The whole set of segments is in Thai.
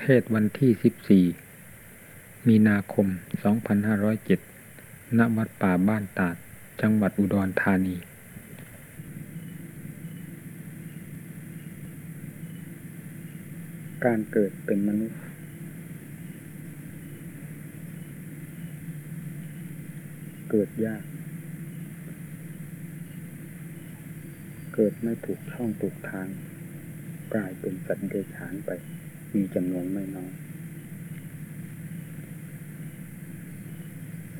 เทศวันที่ 14 มีนาคม 2507 ณ วัดป่าบ้านตาด จังหวัดอุดรธานี การเกิดเป็นมนุษย์ เกิดยาก เกิดไม่ถูกช่องถูกทาง กลายเป็นสัตว์เดรัจฉานไป มีจำนวนไม่น้อย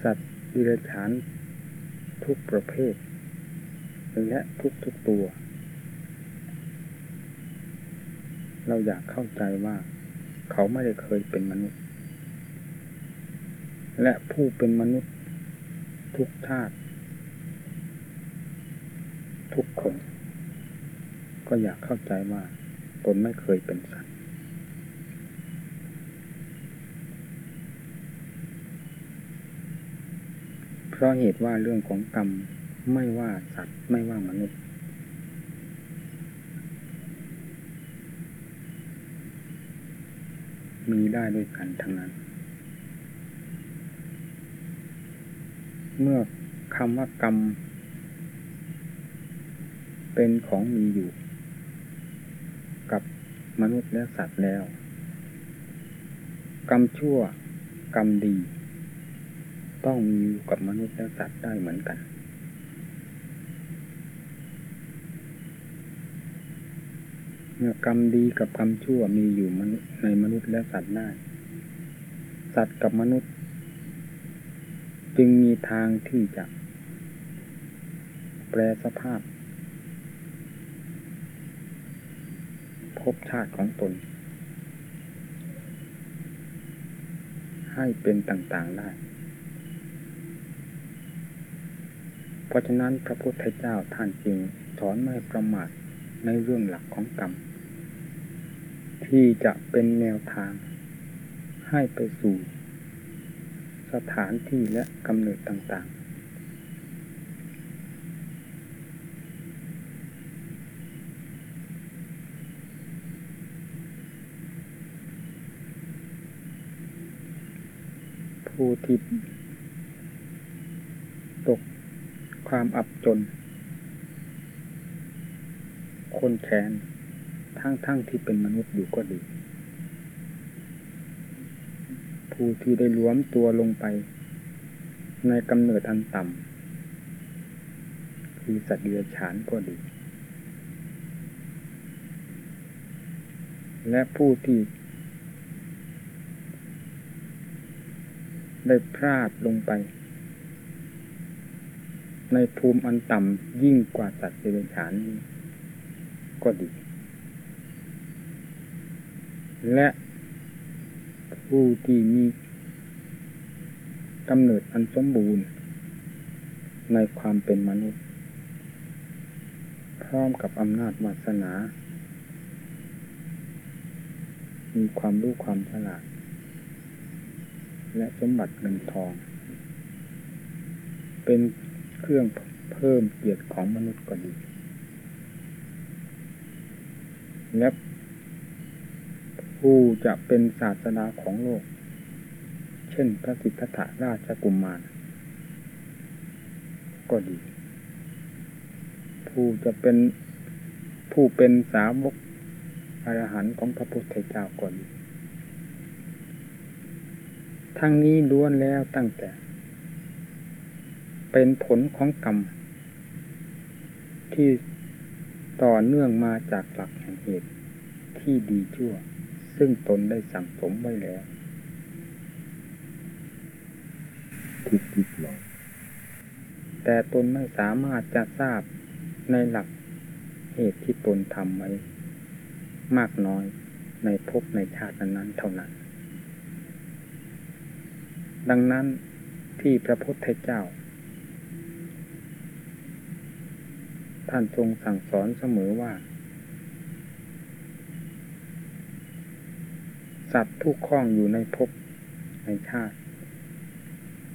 สัตว์ดิเรกชันทุกประเภท และทุกทุกตัว เราอยากเข้าใจว่า เขาไม่ได้เคยเป็นมนุษย์ และผู้เป็นมนุษย์ ทุกชาติทุกคน ก็อยากเข้าใจว่าตนไม่เคยเป็นสัตว์ เพราะเหตุว่าเรื่องของกรรมไม่ว่าสัตว์ไม่ว่ามนุษย์ มีได้ด้วยกันทั้งนั้น เมื่อคำว่ากรรม เป็นของมีอยู่ กับมนุษย์และสัตว์แล้ว กรรมชั่ว กรรมดี ต้องมีอยู่กับมนุษย์และสัตว์ได้เหมือนกัน เมื่อกรรมดีกับกรรมชั่วมีอยู่ในมนุษย์และสัตว์ได้ สัตว์กับมนุษย์ จึงมีทางที่จะ แปลสภาพ พบชาติของตนให้เป็นต่างๆได้ เพราะฉะนั้นพระพุทธเจ้าท่านจึงสอนไม่ประมาทในเรื่องหลักของกรรม ที่จะเป็นแนวทาง ให้ไปสู่ สถานที่และกำเนิดต่างๆ ผู้ที่ตก ความอับจน คนแขนทั้งทั้งที่เป็นมนุษย์อยู่ก็ดี ผู้ที่ได้ล้วมตัวลงไป ในกำเนิดอันต่ำคือสัตว์เดรัจฉานก็ดี และผู้ที่ได้พลาดลงไป ในภูมิอันต่ำยิ่งกว่าสัตว์เดรัจฉานก็ดี และผู้ที่มีกำเนิดอันสมบูรณ์ ในความเป็นมนุษย์ พร้อมกับอำนาจวาสนา มีความรู้ความฉลาด และสมบัติเงินทอง เป็น เครื่องเพิ่มเกียรติของมนุษย์ก็ดี และผู้จะเป็นศาสนาของโลก เช่นพระสิทธัตถราชกุมมาร ก็ดี ผู้จะเป็นผู้เป็นสาวกอรหันต์ของพระพุทธเจ้าก่อนทั้งนี้ล้วนแล้วตั้งแต่ เป็นผลของกรรม ที่ต่อเนื่องมาจากหลักแห่งเหตุที่ดีชั่ว ซึ่งตนได้สั่งสมไว้แล้วทุกทุกหลอกแต่ตนไม่สามารถจะทราบในหลักเหตุที่ตนทำไว้ มากน้อยในภพในชาตินั้นเท่านั้น ดังนั้นที่พระพุทธเจ้า ท่านทรงสั่งสอนเสมอว่า สัตว์ผู้คล้องอยู่ในภพในชาติ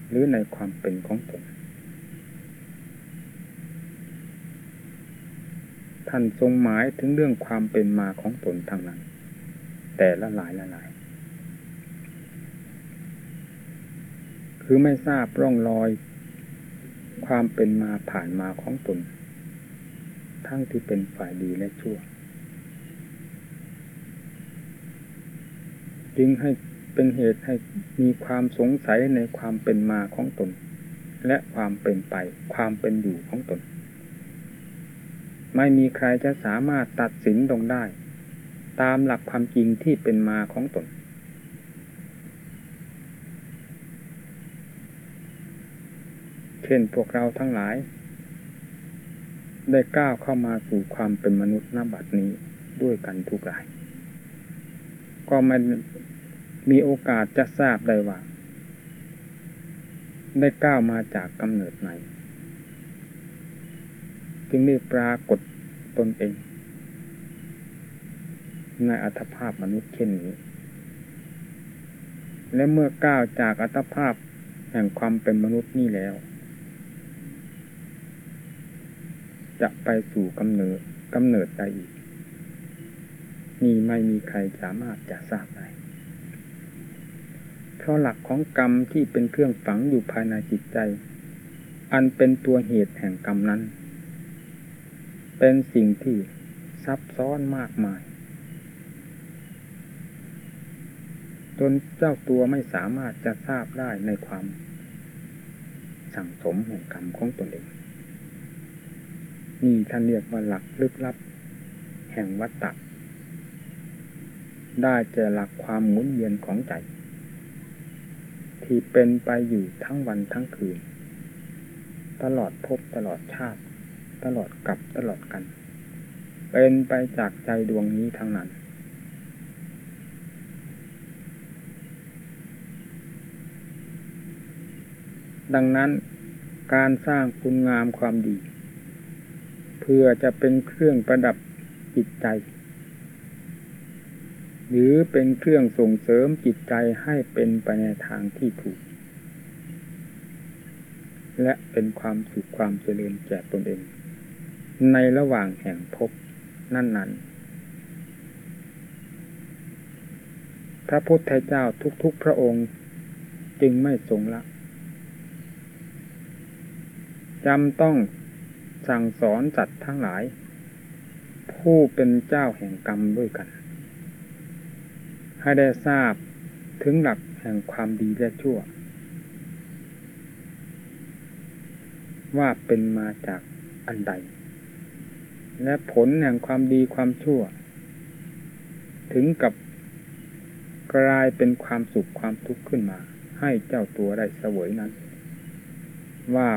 หรือในความเป็นของตนท่านทรงหมายถึงเรื่องความเป็นมาของตนทางนั้น แต่ละหลายละหลาย คือไม่ทราบร่องรอย ความเป็นมาผ่านมาของตน ทั้งที่เป็นฝ่ายดีและชั่ว จึงให้เป็นเหตุให้มีความสงสัยในความเป็นมาของตน และความเป็นไป ความเป็นอยู่ของตน ไม่มีใครจะสามารถตัดสินตรงได้ ตามหลักความจริงที่เป็นมาของตนเช่นพวกเราทั้งหลาย ได้ก้าวเข้ามาสู่ความเป็นมนุษย์นบัดนี้ด้วยกันทุกราย ก็ไม่มีโอกาสจะทราบได้ว่า ได้ก้าวมาจากกำเนิดไหน จึงได้ปรากฏตนเอง ในอัตภาพมนุษย์เช่นนี้ และเมื่อก้าวจากอัตภาพแห่งความเป็นมนุษย์นี่แล้ว จะไปสู่กำเนิดกำเนิดใดอีก นี่ไม่มีใครสามารถจะทราบได้เพราะหลักของกรรมที่เป็นเครื่องฝังอยู่ภายในจิตใจ อันเป็นตัวเหตุแห่งกรรมนั้น เป็นสิ่งที่ซับซ้อนมากมาย จนเจ้าตัวไม่สามารถจะทราบได้ในความ สั่งสมแห่งกรรมของตนเอง นี่ท่านเรียกว่าหลักลึกลับ แห่งวัตตะได้แก่หลักความหมุนเวียนของใจ ที่เป็นไปอยู่ทั้งวันทั้งคืน ตลอดพบตลอดชาติ ตลอดกับตลอดกัน เป็นไปจากใจดวงนี้ทั้งนั้น ดังนั้นการสร้างคุณงามความดี เพื่อจะเป็นเครื่องประดับจิตใจ หรือเป็นเครื่องส่งเสริมจิตใจให้เป็นไปในทางที่ถูก และเป็นความสุขความเจริญแก่ตนเอง ในระหว่างแห่งพบนั่นนั้นพระพุทธเจ้าทุกๆพระองค์จึงไม่ทรงละจำต้อง สั่งสอนจัดทั้งหลาย ผู้เป็นเจ้าแห่งกรรมด้วยกัน ให้ได้ทราบถึงหลักแห่งความดีและชั่ว ว่าเป็นมาจากอันใด และผลแห่งความดีความชั่ว ถึงกับกลายเป็นความสุขความทุกข์ขึ้นมา ให้เจ้าตัวได้เสวยนั้น ว่า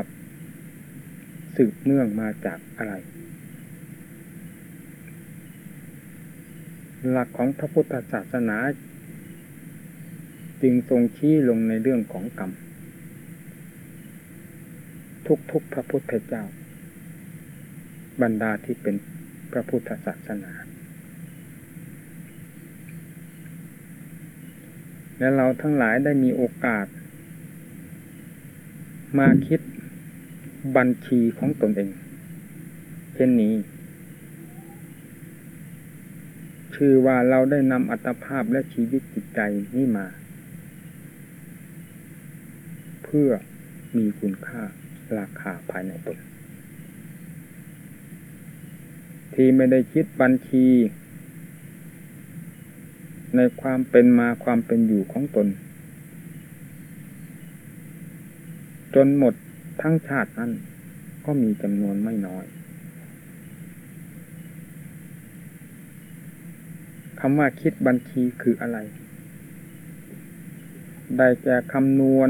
สืบเนื่องมาจากอะไร หลักของพระพุทธศาสนา จึงทรงชี้ลงในเรื่องของกรรม ทุกๆพระพุทธเจ้า บรรดาที่เป็นพระพุทธศาสนา และเราทั้งหลายได้มีโอกาส มาคิด บัญชีของตนเอง เช่นนี้ คือว่าเราได้นำอัตภาพและชีวิตจิตใจนี้มา เพื่อมีคุณค่าราคาภายในตนที่ไม่ได้คิดบัญชี ในความเป็นมาความเป็นอยู่ของตน จนหมด ทั้งชาตินั้นก็มีจำนวนไม่น้อยคำว่าคิดบัญชีคืออะไร ได้แก่คำนวณ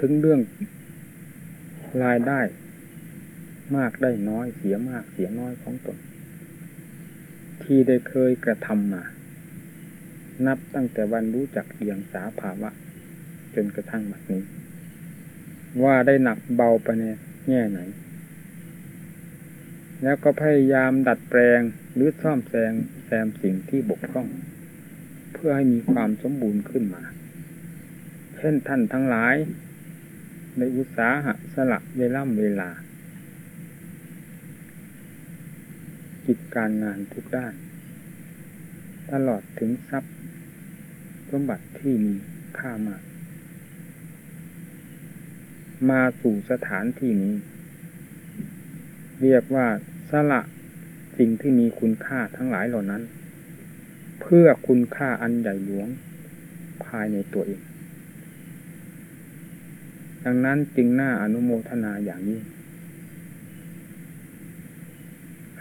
ถึงเรื่องรายได้ มากได้น้อยเสียมากเสียน้อยของตน ที่ได้เคยกระทำมา นับตั้งแต่วันรู้จักเอียงสาภาวะ จนกระทั่งบัดนี้ ว่าได้หนักเบาไปในแง่ไหน แล้วก็พยายามดัดแปลงหรือซ่อมแซงแซมสิ่งที่บกพร่อง เพื่อให้มีความสมบูรณ์ขึ้นมา เช่นท่านทั้งหลาย ในอุตสาหะสละเวล่ำเวลากิจการงานทุกด้าน ตลอดถึงทรัพย์สมบัติที่มีค่ามาก มาสู่สถานที่นี้ เรียกว่าสละสิ่งที่มีคุณค่าทั้งหลายเหล่านั้น เพื่อคุณค่าอันใหญ่หลวงภายในตัวเอง ดังนั้นจึงน่าอนุโมทนาอย่างนี้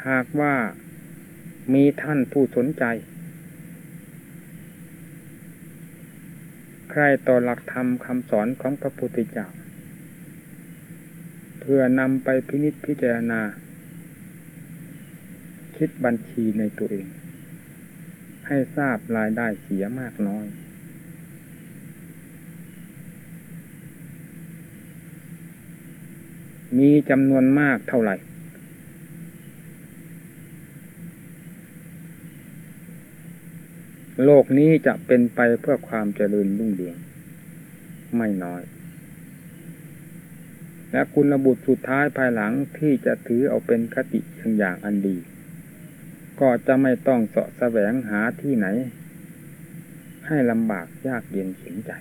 หากว่ามีท่านผู้สนใจ ใครต่อหลักธรรมคำสอนของพระพุทธเจ้า เพื่อนำไปพินิจพิจารณา คิดบัญชีในตัวเอง ให้ทราบรายได้เสียมากน้อยมีจำนวนมากเท่าไหร่ โลกนี้จะเป็นไปเพื่อความเจริญรุ่งเรือง ไม่น้อย และคุณบุตรสุดท้ายภายหลังที่จะถือเอาเป็นคติเชิงอย่างอันดี ก็จะไม่ต้องเสาะแสวงหาที่ไหน ให้ลำบากยากเย็นเข็นใจ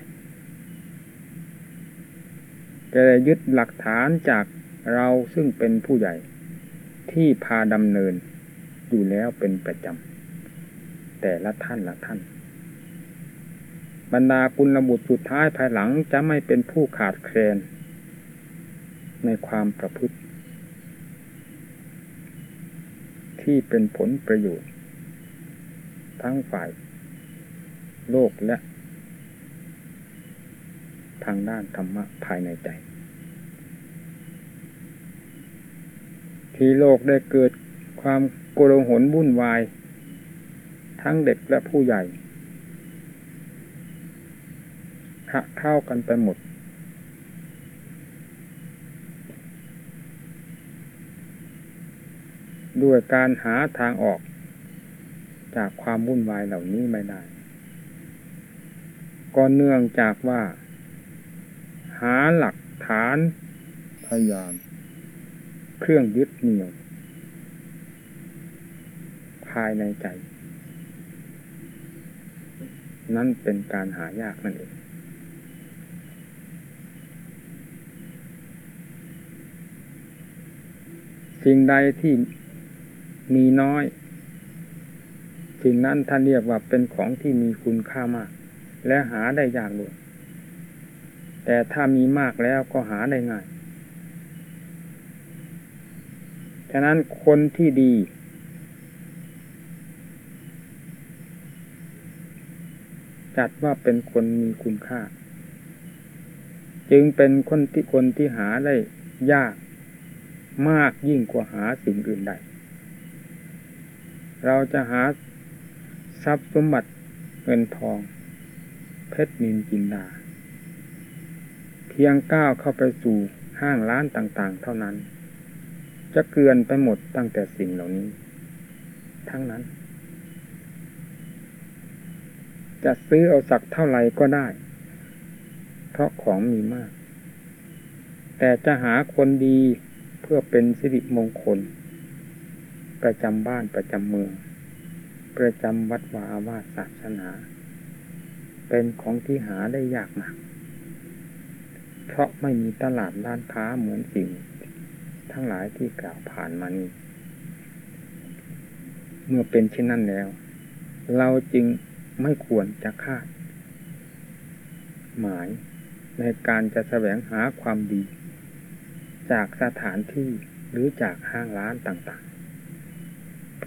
จะยึดหลักฐานจากเราซึ่งเป็นผู้ใหญ่ ที่พาดำเนินอยู่แล้วเป็นประจำ แต่ละท่านละท่าน บรรดาคุณระบุตรสุดท้ายภายหลังจะไม่เป็นผู้ขาดแคลน ในความประพฤติ ที่เป็นผลประโยชน์ ทั้งฝ่าย โลกและ ทางด้านธรรมะภายในใจ ที่โลกได้เกิดความโกลาหลวุ่นวาย ทั้งเด็กและผู้ใหญ่หะเข้ากันไปหมด ด้วยการหาทางออก จากความวุ่นวายเหล่านี้ไม่ได้ก็เนื่องจากว่า หาหลักฐานพยานเครื่องยึดเหนี่ยว ภายในใจ นั่นเป็นการหายากนั่นเองสิ่งใดที่ มีน้อยสิ่งนั้นท่านเรียกว่าเป็นของที่มีคุณค่ามาก และหาได้ยากด้วยแต่ถ้ามีมากแล้วก็หาได้ง่ายฉะนั้นคนที่ดี จัดว่าเป็นคนมีคุณค่า จึงเป็นคนที่คนที่หาได้ยาก มากยิ่งกว่าหาสิ่งอื่นใด เราจะหาทรัพย์สมบัติเงินทอง เพชรนินจินดา เพียงก้าวเข้าไปสู่ห้างร้านต่างๆ เท่านั้น จะเกลือนไปหมดตั้งแต่สิ่งเหล่านี้ ทั้งนั้น จะซื้อเอาสักเท่าไหร่ก็ได้ เพราะของมีมาก แต่จะหาคนดีเพื่อเป็นสิริมงคล ประจำบ้านประจำเมือง ประจำวัดวาอาวาสศาสนา เป็นของที่หาได้ยากมาก เพราะไม่มีตลาดด้านค้าเหมือนสิ่ง ทั้งหลายที่กล่าวผ่านมานี้เมื่อเป็นเช่นนั้นแล้ว เราจึงไม่ควรจะคาด หมายในการจะแสวงหาความดี จากสถานที่หรือจากห้างร้านต่าง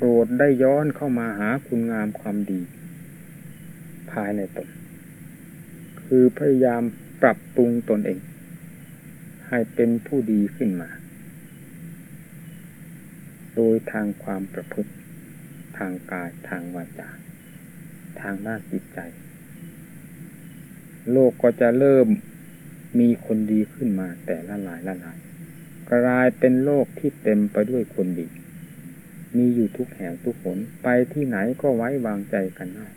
รดได้ย้อนเข้ามาหาคุณงามความดี ภายในตน คือพยายามปรับปรุงตนเอง ให้เป็นผู้ดีขึ้นมา โดยทางความประพฤติ ทางกายทางวาจา ทางด้าจิตใจ โลกก็จะเริ่มมีคนดีขึ้นมาแต่ละหลายละหลายกลายเป็นโลกที่เต็มไปด้วยคนดี มีอยู่ทุกแห่งทุกหนไปที่ไหนก็ไว้วางใจกันได้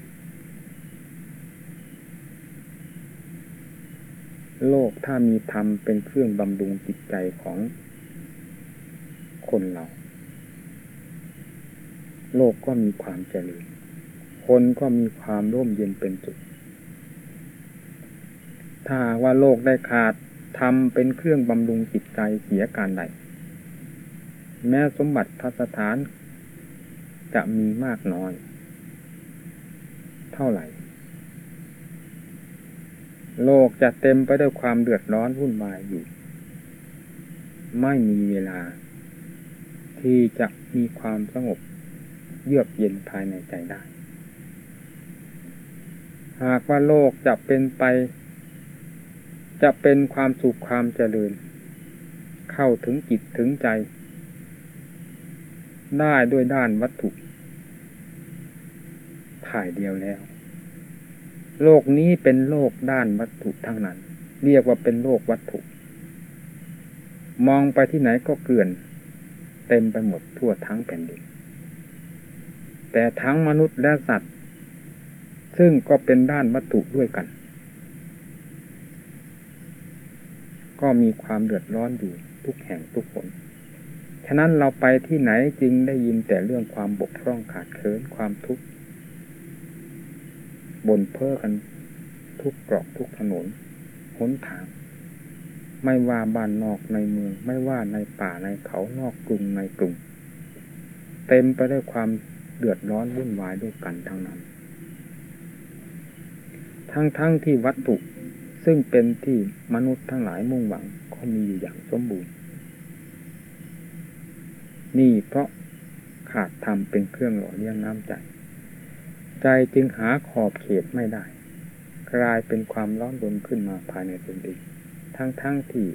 โลกถ้ามีธรรมเป็นเครื่องบำรุงจิตใจของคนเรา โลกก็มีความเจริญ คนก็มีความร่มเย็นเป็นสุขถ้าว่าโลกได้ขาดธรรมเป็นเครื่องบำรุงจิตใจเสียการใดแม้สมบัติพัสถาน จะมีมากน้อย เท่าไหร่ โลกจะเต็มไปด้วยความเดือดร้อนวุ่นวายอยู่ ไม่มีเวลา ที่จะมีความสงบเยือกเย็นภายในใจได้ หากว่าโลกจะเป็นไป จะเป็นความสุขความเจริญ เข้าถึงจิตถึงใจ ได้ด้วยด้านวัตถุถ่ายเดียวแล้ว โลกนี้เป็นโลกด้านวัตถุทั้งนั้น เรียกว่าเป็นโลกวัตถุ มองไปที่ไหนก็เกลื่อน เต็มไปหมดทั่วทั้งแผ่นดิน แต่ทั้งมนุษย์และสัตว์ ซึ่งก็เป็นด้านวัตถุด้วยกัน ก็มีความเดือดร้อนอยู่ทุกแห่งทุกคน ฉะนั้นเราไปที่ไหนจึงได้ยินแต่เรื่องความบกพร่องขาดเคินความทุกข์บนเพ้อกันทุกกรอกทุกถนนหนทาง ไม่ว่าบ้านนอกในเมือง ไม่ว่าในป่าในเขานอกกรุงในกรุง เต็มไปด้วยความเดือดร้อนวุ่นวายด้วยกันทั้งนั้น ทั้งๆทที่วัตถุซึ่งเป็นที่มนุษย์ทั้งหลายมุ่งหวังก็มีอยู่อย่างสมบูรณ์ นี่เพราะขาดธรรมเป็นเครื่องหล่อเลี้ยงน้ำใจ ใจจึงหาขอบเขตไม่ได้ กลายเป็นความร้อนรนขึ้นมาภายในตนเองทั้งๆทที่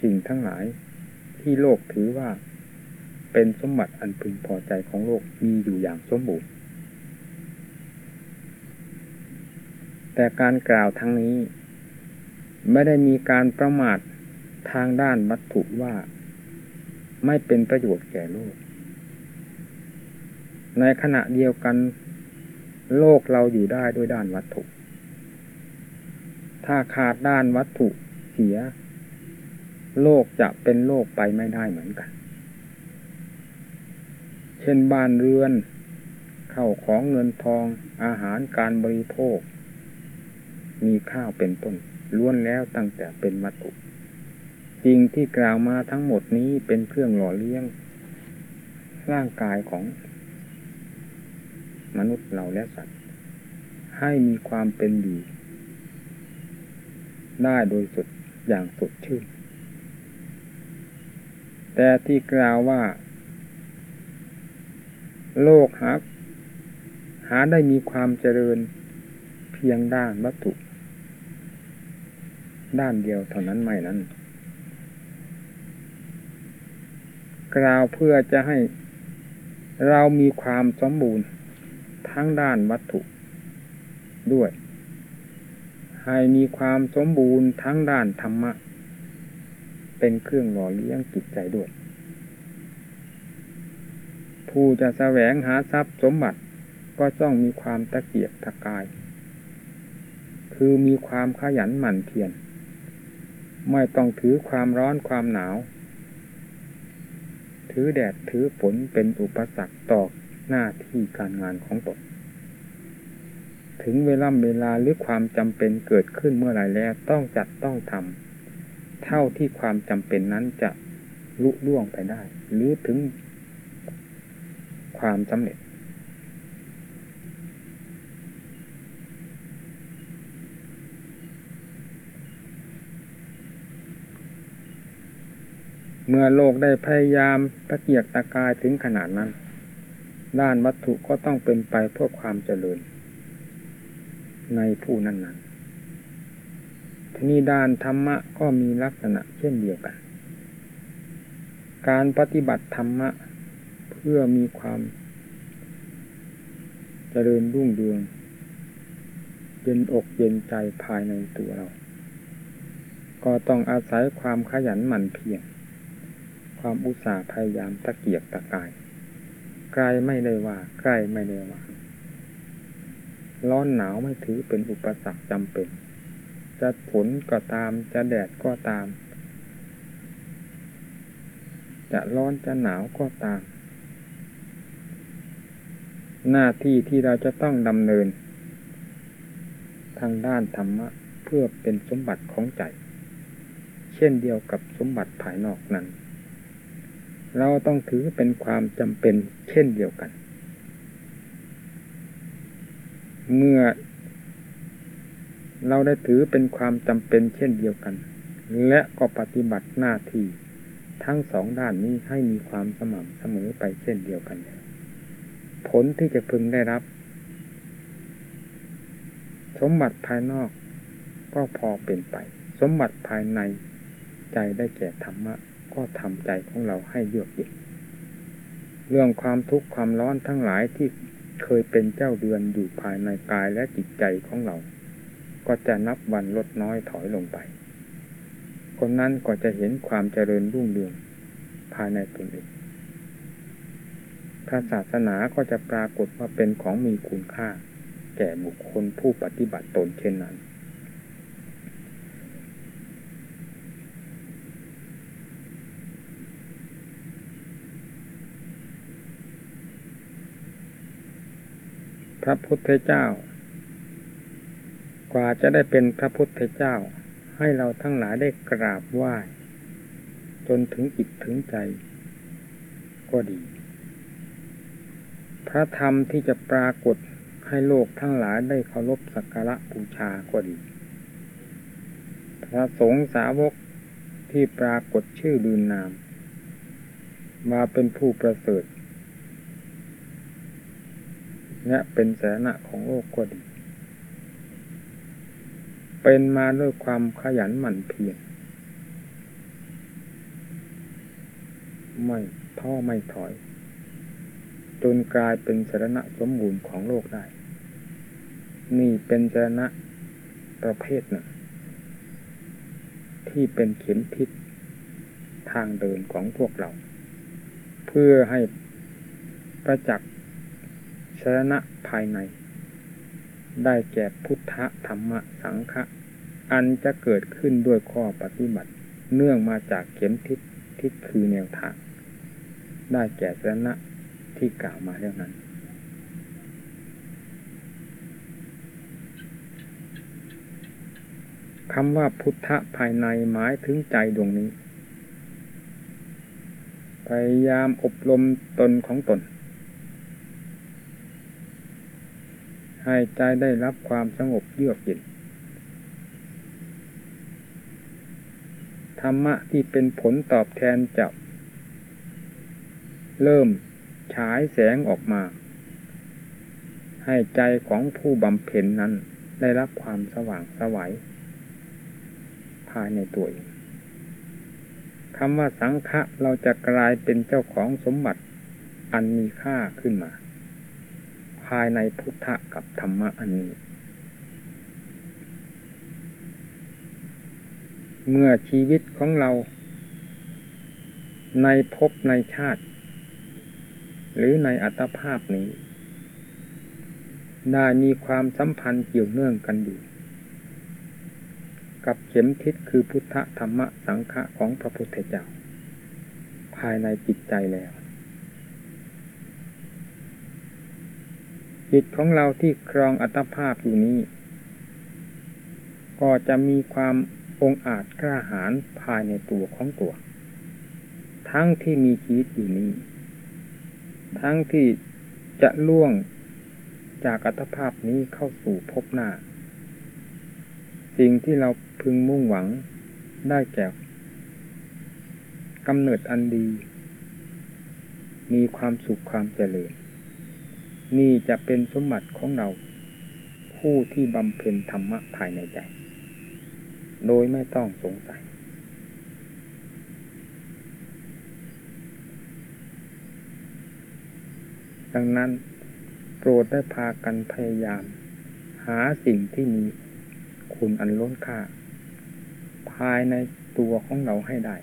สิ่งทั้งหลายที่โลกถือว่าเป็นสมบัติอันพึงพอใจของโลกมีอยู่อย่างสมบูรณ์ แต่การกล่าวทั้งนี้ ไม่ได้มีการประมาท ทางด้านวัตถุว่า ไม่เป็นประโยชน์แก่โลก ในขณะเดียวกัน โลกเราอยู่ได้ด้วยด้านวัตถุ ถ้าขาดด้านวัตถุเสีย โลกจะเป็นโลกไปไม่ได้เหมือนกัน เช่นบ้านเรือนเข้าของเงินทองอาหารการบริโภค มีข้าวเป็นต้นล้วนแล้วตั้งแต่เป็นวัตถุ สิ่งที่กล่าวมาทั้งหมดนี้เป็นเครื่องหล่อเลี้ยง ร่างกายของมนุษย์เราและสัตว์ ให้มีความเป็นอยู่ได้โดยสุดอย่างสดชื่น แต่ที่กล่าวว่า โลกหาหาได้มีความเจริญเพียงด้านวัตถุ ด้านเดียวเท่านั้นไม่นั้น กล่าวเพื่อจะให้เรามีความสมบูรณ์ทั้งด้านวัตถุด้วย ให้มีความสมบูรณ์ทั้งด้านธรรมะ เป็นเครื่องหล่อเลี้ยงจิตใจด้วย ผู้จะแสวงหาทรัพย์สมบัติก็ต้องมีความตะเกียกตะกาย คือมีความขยันหมั่นเพียร ไม่ต้องถือความร้อนความหนาว ถือแดดถือฝนเป็นอุปสรรคต่อหน้าที่การงานของตนถึงเวลาเวลาหรือความจำเป็นเกิดขึ้นเมื่อไรแล้วต้องจัดต้องทำเท่าที่ความจำเป็นนั้นจะลุล่วงไปได้ หรือถึงความสำเร็จ เมื่อโลกได้พยายามตะเกียกตะกายถึงขนาดนั้น ด้านวัตถุก็ต้องเป็นไปเพื่อความเจริญ ในผู้นั้นนั้นทีนี้ด้านธรรมะก็มีลักษณะเช่นเดียวกัน การปฏิบัติธรรมะเพื่อมีความเจริญรุ่งเรืองเย็นอกเย็นใจภายในตัวเรา ก็ต้องอาศัยความขยันหมั่นเพียร ความอุตสาห์พยายามตะเกียกตะกายใกล้ไม่ได้ว่าใกล้ไม่ได้ว่าร้อนหนาวไม่ถือเป็นอุปสรรคจำเป็น จะฝนก็ตาม จะแดดก็ตาม จะร้อนจะหนาวก็ตาม หน้าที่ที่เราจะต้องดำเนิน ทางด้านธรรมะ เพื่อเป็นสมบัติของใจ เช่นเดียวกับสมบัติภายนอกนั้น เราต้องถือเป็นความจำเป็นเช่นเดียวกัน เมื่อเราได้ถือเป็นความจำเป็นเช่นเดียวกัน และก็ปฏิบัติหน้าที่ทั้งสองด้านนี้ให้มีความสม่ำเสมอไปเช่นเดียวกัน ผลที่จะพึงได้รับ สมบัติภายนอกก็พอเป็นไป สมบัติภายในใจได้แก่ธรรมะ ก็ทำใจของเราให้เยือกเย็นเรื่องความทุกข์ความร้อนทั้งหลายที่เคยเป็นเจ้าเดือนอยู่ภายในกายและจิตใจของเรา ก็จะนับวันลดน้อยถอยลงไป คนนั้นก็จะเห็นความเจริญรุ่งเรืองภายในตนเองพระศาสนาก็จะปรากฏว่าเป็นของมีคุณค่า แก่บุคคลผู้ปฏิบัติตนเช่นนั้น พระพุทธเจ้า กว่าจะได้เป็นพระพุทธเจ้า ให้เราทั้งหลายได้กราบไหว้จนถึงจิตถึงใจ ก็ดี พระธรรมที่จะปรากฏให้โลกทั้งหลายได้เคารพสักการะบูชาก็ดี พระสงฆ์สาวกที่ปรากฏชื่อลืนนาม มาเป็นผู้ประเสริฐ และเป็นแสนะของโลกก็ดี เป็นมาด้วยความขยันหมั่นเพียรไม่ท้อไม่ถอย จนกลายเป็นสระสมบูรณ์ของโลกได้ นี่เป็นสระประเภทหนึ่ง ที่เป็นเข็มทิศทางเดินของพวกเรา เพื่อให้ประจักษ์ สรณะภายใน ได้แก่พุทธธรรมสังฆะอันจะเกิดขึ้นด้วยข้อปฏิบัติ เนื่องมาจากเข็มทิศทิศคือแนวทาง ได้แก่สนะที่กล่าวมาแล้วนั้นคำว่าพุทธภายในหมายถึงใจดวงนี้ พยายามอบรมตนของตน ให้ใจได้รับความสงบเยือกเย็นธรรมะที่เป็นผลตอบแทนจะเริ่มฉายแสงออกมา ให้ใจของผู้บำเพ็ญนั้นได้รับความสว่างสวัยภายในตัวเองคำว่าสังฆะเราจะกลายเป็นเจ้าของสมบัติอันมีค่าขึ้นมาายในพุทธะกับธรรมะอันนี้ เมื่อชีวิตของเรา ในภพในชาติ หรือในอัตภาพนี้ ได้มีความสัมพันธ์เกี่ยวเนื่องกันอยู่ กับเข็มทิศคือพุทธธรรมะสังฆะของพระพุทธเจ้า ภายในจิตใจแล้ว จิตของเราที่ครองอัตภาพอยู่นี้ ก็จะมีความองอาจกล้าหาญภายในตัวของตัว ทั้งที่มีชีวิตอยู่นี้ ทั้งที่จะล่วงจากอัตภาพนี้เข้าสู่ภพหน้า สิ่งที่เราพึงมุ่งหวังได้แก่กำเนิดอันดี มีความสุขความเจริญ นี่จะเป็นสมบัติของเรา ผู้ที่บำเพ็ญธรรมะภายในใจ โดยไม่ต้องสงสัย ดังนั้นโปรดได้พากันพยายาม หาสิ่งที่มีคุณอันล้นค่า ภายในตัวของเราให้ได้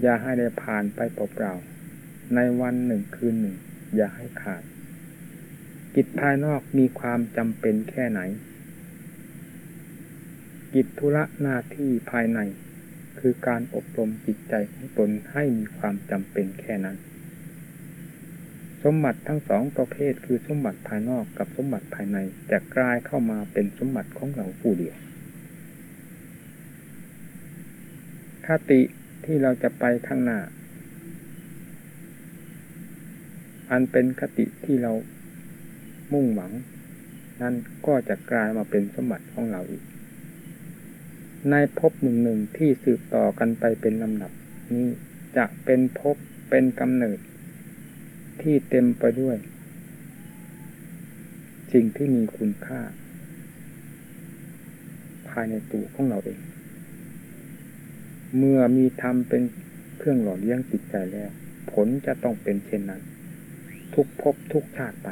อย่าให้ได้ผ่านไปเปล่าๆในวันหนึ่งคืนหนึ่ง อย่าให้ขาด กิจภายนอกมีความจำเป็นแค่ไหน กิจธุระหน้าที่ภายใน คือการอบรมจิตใจของตนให้มีความจำเป็นแค่นั้น สมบัติทั้งสองประเภทคือสมบัติภายนอกกับสมบัติภายในจะกลายเข้ามาเป็นสมบัติของเราผู้เดียวคติที่เราจะไปข้างหน้า อันเป็นคติที่เรามุ่งหวัง นั่นก็จะกลายมาเป็นสมบัติของเราอีก ในภพหนึ่งหนึ่งที่สืบต่อกันไปเป็นลำดับ นี้จะเป็นภพเป็นกำเนิด ที่เต็มไปด้วย สิ่งที่มีคุณค่า ภายในตัวของเราเอง เมื่อมีธรรมเป็นเครื่องหล่อเลี้ยงจิตใจแล้ว ผลจะต้องเป็นเช่นนั้น ทุกภพทุกชาติไป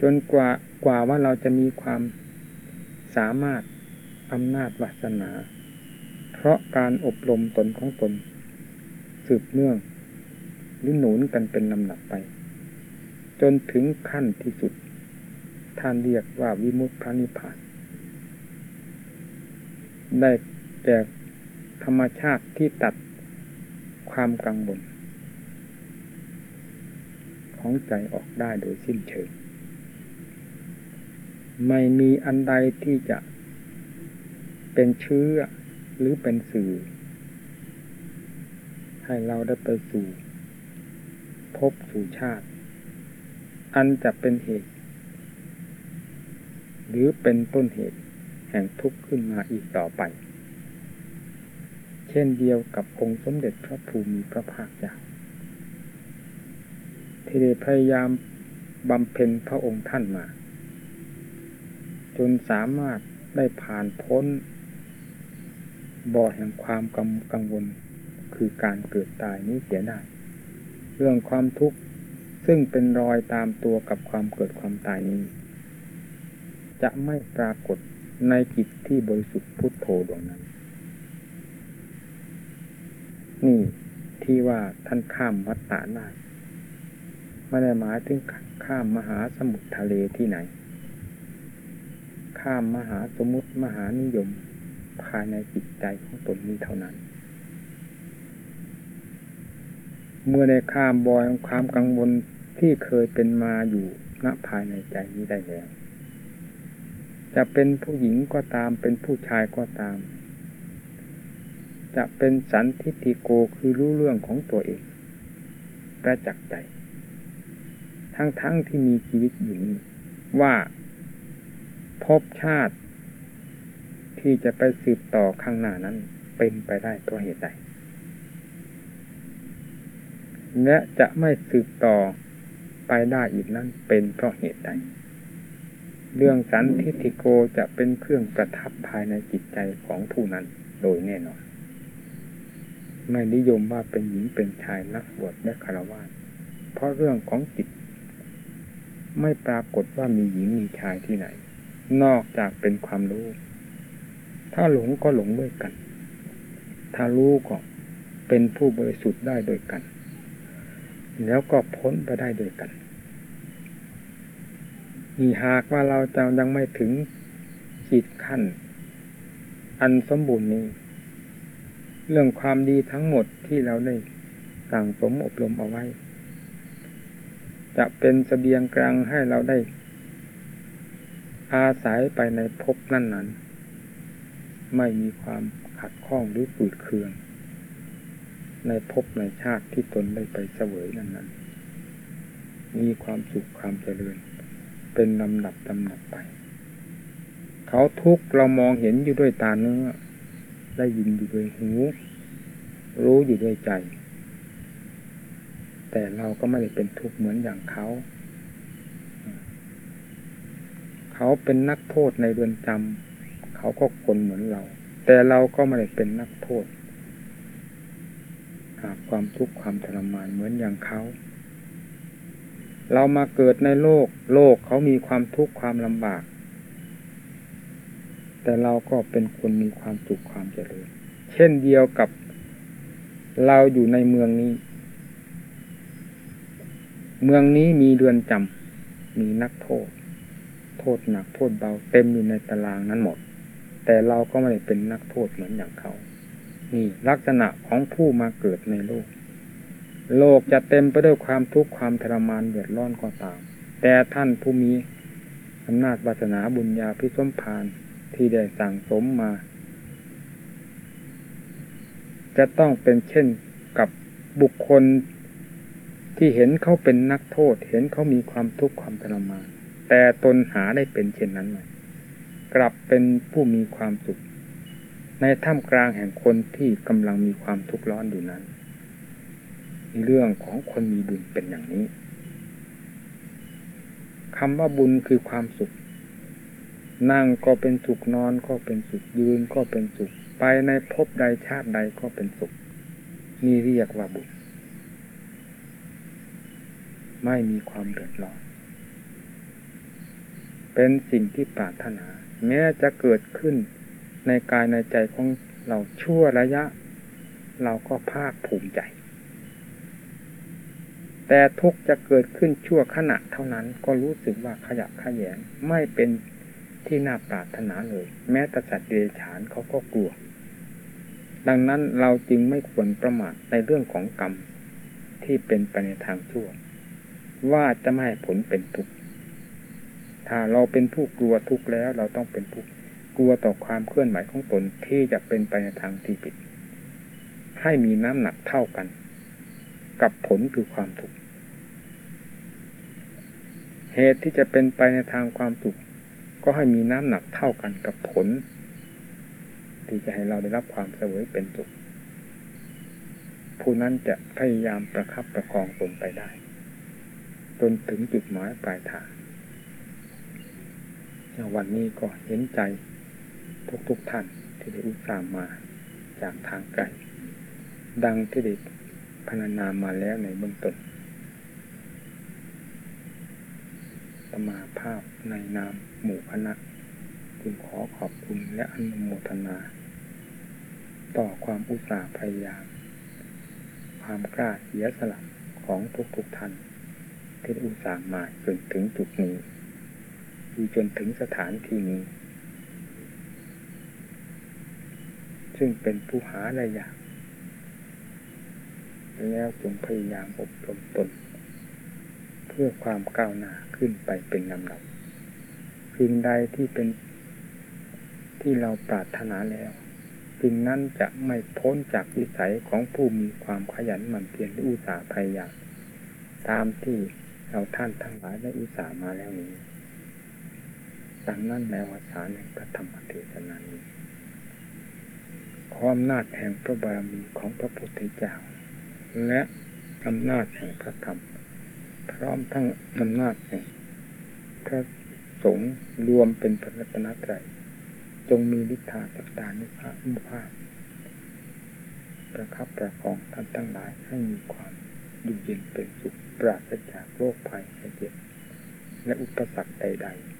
จนกว่ากว่าว่าเราจะมีความสามารถอำนาจวาสนา เพราะการอบรมตนของตน สืบเนื่องหรือหนุนกันเป็นลำดับไป จนถึงขั้นที่สุด ท่านเรียกว่าวิมุตติพระนิพพาน ได้แก่ธรรมชาติที่ตัดความกังวล ของใจออกได้โดยสิ้นเชิง ไม่มีอันใดที่จะเป็นเชื้อหรือเป็นสื่อ ให้เราได้ไปสู่ พบสู่ชาติ อันจะเป็นเหตุ หรือเป็นต้นเหตุแห่งทุกข์ขึ้นมาอีกต่อไป เช่นเดียวกับองค์สมเด็จพระภูมิพระภาคเจ้า ที่ได้พยายามบำเพ็ญพระองค์ท่านมา จนสามารถได้ผ่านพ้นบ่อแห่งความกังกงวลคือการเกิดตายนี้เสียได้ เรื่องความทุกข์ซึ่งเป็นรอยตามตัวกับความเกิดความตายนี้ จะไม่ปรากฏในจิตที่บริสุทธิ์พุทโธดวงนั้น นี่ที่ว่าท่านข้ามวัฏฏะได้ ไม่ได้หมายถึงข้ามมหาสมุทรทะเลที่ไหน ข้ามมหาสมุทรมหานิยม ภายในจิตใจของตนนี้เท่านั้น เมื่อได้ข้ามบอยความกังวลที่เคยเป็นมาอยู่ณภายในใจนี้ได้แล้วจะเป็นผู้หญิงก็ตามเป็นผู้ชายก็ตาม จะเป็นสันทิติโกคือรู้เรื่องของตัวเองประจักษ์ใจ ทั้งๆทที่มีชีวิตอยู่นี้ว่าพบชาติ ที่จะไปสืบต่อข้างหน้านั้นเป็นไปได้เพราะเหตุใดและจะไม่สืบต่อไปได้อีกนั้นเป็นเพราะเหตุใด เรื่องสันทิฐิโกจะเป็นเครื่องประทับภายในจิตใจของผู้นั้นโดยแน่นอน ไม่นิยมว่าเป็นหญิงเป็นชายนักบวชและคารวะเพราะเรื่องของจิต ไม่ปรากฏว่ามีหญิงมีชายที่ไหน นอกจากเป็นความรู้ ถ้าหลงก็หลงด้วยกัน ถ้ารู้ก็เป็นผู้บริสุทธิ์ได้โดยกัน แล้วก็พ้นไปได้โดยกันนี่หากว่าเราจะยังไม่ถึงขีดขั้น อันสมบูรณ์นี้ เรื่องความดีทั้งหมดที่เราได้สั่งสมอบรมเอาไว้ จะเป็นสเสบียงกลางให้เราได้ อาศัยไปในภพนั้นนั้น ไม่มีความขัดข้องหรือฝืดเคือง ในภพในชาติที่ตนได้ไปเสวยนั้นนั้นมีความสุขความเจริญ เป็นลำดับลำดับไป เขาทุกเรามองเห็นอยู่ด้วยตาเนื้อ ได้ยินอยู่ด้วยหู รู้อยู่ด้วยใจ แต่เราก็ไม่ได้เป็นทุกข์เหมือนอย่างเขา เขาเป็นนักโทษในเรือนจำเขาก็คนเหมือนเรา แต่เราก็ไม่ได้เป็นนักโทษ หาความทุกข์ความทรมานเหมือนอย่างเขา เรามาเกิดในโลก โลกเขามีความทุกข์ความลำบาก แต่เราก็เป็นคนมีความสุขความเจริญ เช่นเดียวกับเราอยู่ในเมืองนี้ เมืองนี้มีเรือนจำมีนักโทษ โทษหนักโทษเบาเต็มอยู่ในตารางนั้นหมด แต่เราก็ไม่ได้เป็นนักโทษเหมือนอย่างเขา นี่ลักษณะของผู้มาเกิดในโลก โลกจะเต็มไปด้วยความทุกข์ความทรมานเดือดร้อนก็ตาม แต่ท่านผู้มีอำนาจวาสนาบุญญาพิสมพานที่ได้สั่งสมมา จะต้องเป็นเช่นกับบุคคล ที่เห็นเขาเป็นนักโทษ เห็นเขามีความทุกข์ความทรมาน แต่ตนหาได้เป็นเช่นนั้นไหมกลับเป็นผู้มีความสุข ในท่ามกลางแห่งคนที่กำลังมีความทุกข์ร้อนอยู่นั้นเรื่องของคนมีบุญเป็นอย่างนี้คำว่าบุญคือความสุข นั่งก็เป็นสุขนอนก็เป็นสุขยืนก็เป็นสุข ไปในภพใดชาติใดก็เป็นสุข นี่เรียกว่าบุญ ไม่มีความเดือดร้อน เป็นสิ่งที่ปรารถนา แม้จะเกิดขึ้นในกายในใจของเราชั่วระยะ เราก็ภาคภูมิใจ แต่ทุกจะเกิดขึ้นชั่วขณะเท่านั้นก็รู้สึกว่าขยับขยแยงไม่เป็นที่น่าปรารถนาเลย แม้แต่สัตว์เดรัจฉานเขาก็กลัว ดังนั้นเราจึงไม่ควรประมาทในเรื่องของกรรมที่เป็นไปในทางชั่ว ว่าจะไม่ให้ผลเป็นทุกข์ถ้าเราเป็นผู้กลัวทุกข์แล้วเราต้องเป็นผู้กลัวต่อความเคลื่อนไหวของตนที่จะเป็นไปในทางที่ผิด ให้มีน้ำหนักเท่ากัน กับผลคือความทุกข์เหตุที่จะเป็นไปในทางความสุขก็ให้มีน้ำหนักเท่ากันกับผล ที่จะให้เราได้รับความเสวยเป็นสุขผู้นั้นจะพยายามประคับประคองตนไปได้ จนถึงจุดหมายปลายทางวันนี้ก็เห็นใจทุกๆทท่านที่ได้อุตส่าห์มาจากทางไกลดังที่ได้พนานามาแล้วในเบื้องต้นสมาภาพในนามหมู่คณะจึงขอขอบคุณและอนุโมทนา ต่อความอุตสาห์พยายาม ความกล้าเสียสละของทุกๆทท่าน ที่อุตส่าห์มาจนถึงจุดนี้คือจนถึงสถานที่นี้ ซึ่งเป็นผู้หาอะไรอย่างแล้วจงพยายามอบรมตน เพื่อความก้าวหน้าขึ้นไปเป็นลำดับสิ่งใดที่เป็นที่เราปรารถนาแล้วสิ่งนั้นจะไม่พ้นจากวิสัยของผู้มีความขยันหมั่นเพียรอุตสาห์พยายามตามที่ เราท่านทั้งหลายได้อุตส่าห์มาแล้วนี้ดังนั้นในวาสาในพระธรรมเทศนานี้ความนาจแห่งพระบารมีของพระพุทธเจ้า และอำนาจแห่งพระธรรม พร้อมทั้งอำนาจแห่งพระสงฆ์รวมเป็นพระรัตนตรัยจงมีฤทธาสักดานุภาพมุภาพประคับประคองท่านทั้งหลายให้มีความอยู่เย็นเป็นสุข ปราศจากโรคภัยไข้เจ็บและอุปสรรคใด ๆ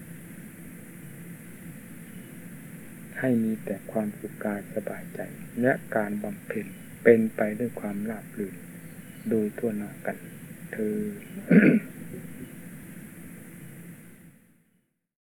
ให้มีแต่ความสุขกายสบายใจ และการบำเพ็ญเป็นไปด้วยความราบรื่นโดยทั่วหน้ากันเธอ